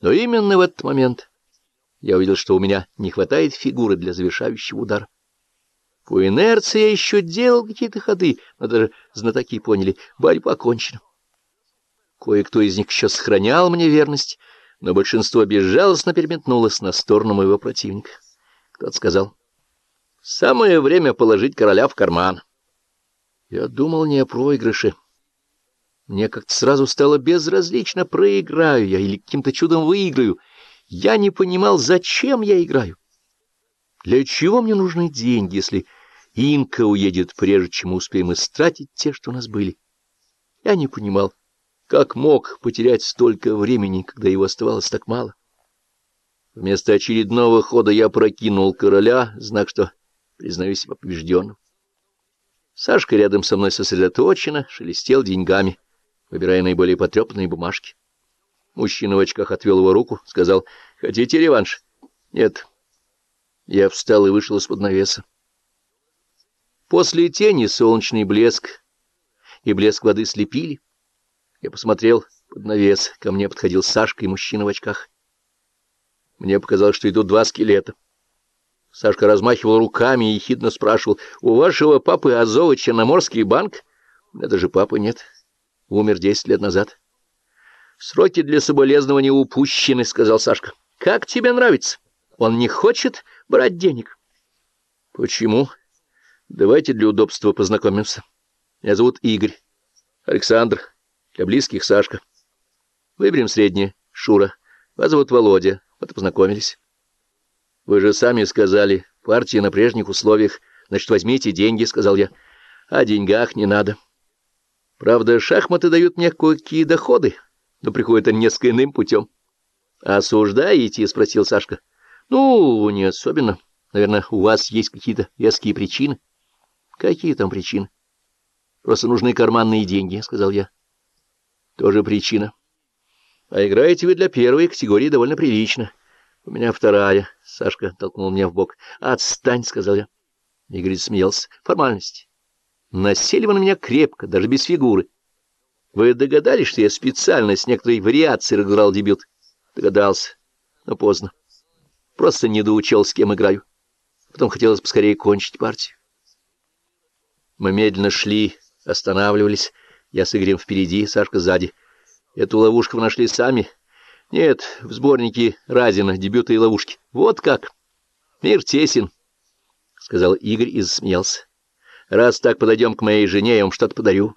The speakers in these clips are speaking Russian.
Но именно в этот момент я увидел, что у меня не хватает фигуры для завершающего удара. По инерции я еще делал какие-то ходы, но даже знатоки поняли, борьба окончена. Кое-кто из них еще сохранял мне верность, но большинство безжалостно переметнулось на сторону моего противника. Кто-то сказал, «Самое время положить короля в карман». Я думал не о проигрыше. Мне как-то сразу стало безразлично, проиграю я или каким-то чудом выиграю. Я не понимал, зачем я играю. Для чего мне нужны деньги, если Инка уедет, прежде чем успеем истратить те, что у нас были? Я не понимал, как мог потерять столько времени, когда его оставалось так мало. Вместо очередного хода я прокинул короля, знак, что признаю побежденным. Сашка рядом со мной сосредоточенно шелестел деньгами, выбирая наиболее потрепанные бумажки. Мужчина в очках отвел его руку, сказал, «Хотите реванш?» «Нет». Я встал и вышел из-под навеса. После тени солнечный блеск и блеск воды слепили. Я посмотрел под навес. Ко мне подходил Сашка и мужчина в очках. Мне показалось, что идут два скелета. Сашка размахивал руками и ехидно спрашивал, «У вашего папы Азова Черноморский банк?» «У меня даже папы нет. Умер десять лет назад». «Сроки для соболезнования упущены», — сказал Сашка. «Как тебе нравится? Он не хочет брать денег». «Почему? Давайте для удобства познакомимся. Меня зовут Игорь. Александр. Для близких Сашка. Выберем среднее. Шура. Вас зовут Володя. Вот познакомились». Вы же сами сказали, партия на прежних условиях. Значит, возьмите деньги, — сказал я. О деньгах не надо. Правда, шахматы дают мне кое-какие доходы, но приходят они несколько иным путем. «Осуждаете?» — спросил Сашка. «Ну, не особенно. Наверное, у вас есть какие-то веские причины». «Какие там причины?» «Просто нужны карманные деньги», — сказал я. «Тоже причина. А играете вы для первой категории довольно прилично». У меня вторая. Сашка толкнул меня в бок. Отстань, сказал я. Игорь смеялся. Формальность. Насели вы на меня крепко, даже без фигуры. Вы догадались, что я специально с некоторой вариацией разыграл дебют? Догадался, но поздно. Просто не доучил, с кем играю. Потом хотелось поскорее кончить партию. Мы медленно шли, останавливались. Я с Игорем впереди, Сашка сзади. Эту ловушку вы нашли сами. Нет, в сборнике Разина дебюты и ловушки. Вот как. Мир тесен, — сказал Игорь и засмеялся. Раз так подойдем к моей жене, я вам что-то подарю.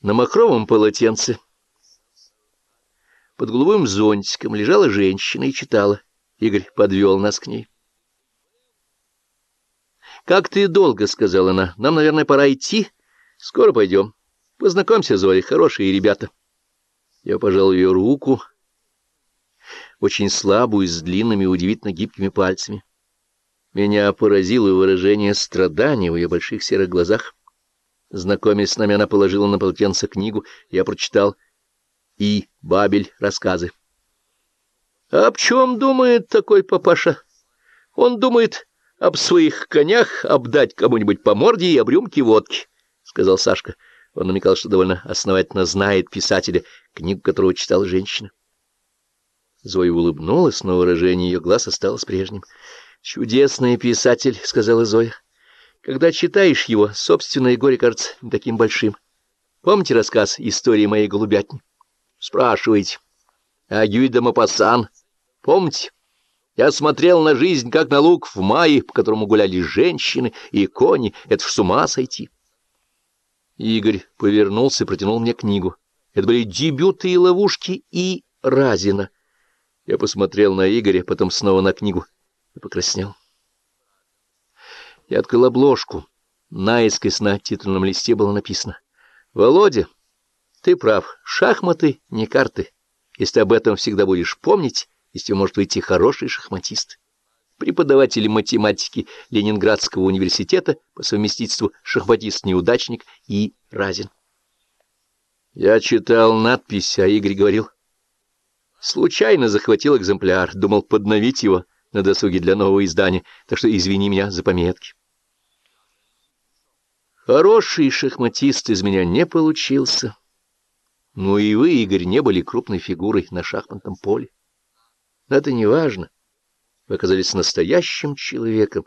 На махровом полотенце под голубым зонтиком лежала женщина и читала. Игорь подвел нас к ней. «Как ты долго?» — сказала она. «Нам, наверное, пора идти. Скоро пойдем. Познакомься, Зоя, хорошие ребята». Я пожал ее руку, — очень слабую, с длинными, удивительно гибкими пальцами. Меня поразило выражение страдания в ее больших серых глазах. Знакомясь с нами, она положила на полотенце книгу, я прочитал «И. Бабель. Рассказы». «А об чем думает такой папаша? Он думает об своих конях, обдать кому-нибудь по морде и об рюмке водки», — сказал Сашка. Он намекал, что довольно основательно знает писателя, книгу которого читала женщина. Зоя улыбнулась, но выражение ее глаз осталось прежним. «Чудесный писатель», — сказала Зоя. «Когда читаешь его, собственное горе кажется не таким большим. Помните рассказ «История моей голубятни»? Спрашиваете. А Гюйда Мапассан? Помните? Я смотрел на жизнь, как на луг в мае, по которому гуляли женщины и кони. Это ж с ума сойти». Игорь повернулся и протянул мне книгу. Это были дебюты и ловушки и Разина. Я посмотрел на Игоря, потом снова на книгу и покраснел. Я открыл обложку. Наискось на титульном листе было написано. «Володя, ты прав. Шахматы не карты. Если об этом всегда будешь помнить, из тебя может выйти хороший шахматист. Преподаватель математики Ленинградского университета по совместительству шахматист-неудачник и Разин». Я читал надпись, а Игорь говорил Случайно захватил экземпляр, думал подновить его на досуге для нового издания, так что извини меня за пометки. Хороший шахматист из меня не получился. Ну и вы, Игорь, не были крупной фигурой на шахматном поле. Но это не важно. Вы оказались настоящим человеком,